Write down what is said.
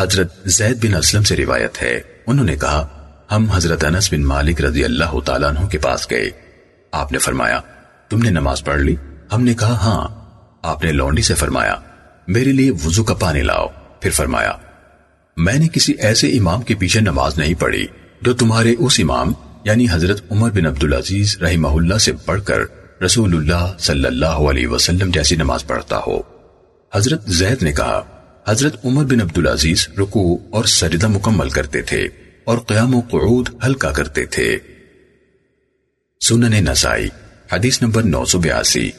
حضرت زید بن اسلم سے روایت ہے۔ انہوں نے کہا، ہم حضرت انس بن مالک رضی اللہ تعالیٰ عنہ کے پاس گئے۔ آپ نے فرمایا، تم نے نماز پڑھ لی؟ ہم نے کہا ہاں۔ آپ نے لونڈی سے فرمایا، میرے لیے وضو کا پانی لاؤ۔ پھر فرمایا، میں نے کسی ایسے امام کے پیچھے نماز نہیں پڑھی جو تمہارے اس امام یعنی حضرت عمر بن عبدالعزیز رحمہ اللہ سے پڑھ کر رسول اللہ صلی اللہ علیہ وسلم جیسی نماز پڑھتا ہو۔ حضرت زید نے کہا حضرت عمر بن عبدالعزیز رکوع اور سجدہ مکمل کرتے تھے اور قیام و قعود ہلکا کرتے تھے۔ سنن نسائی، حدیث نمبر نو سو بیاسی۔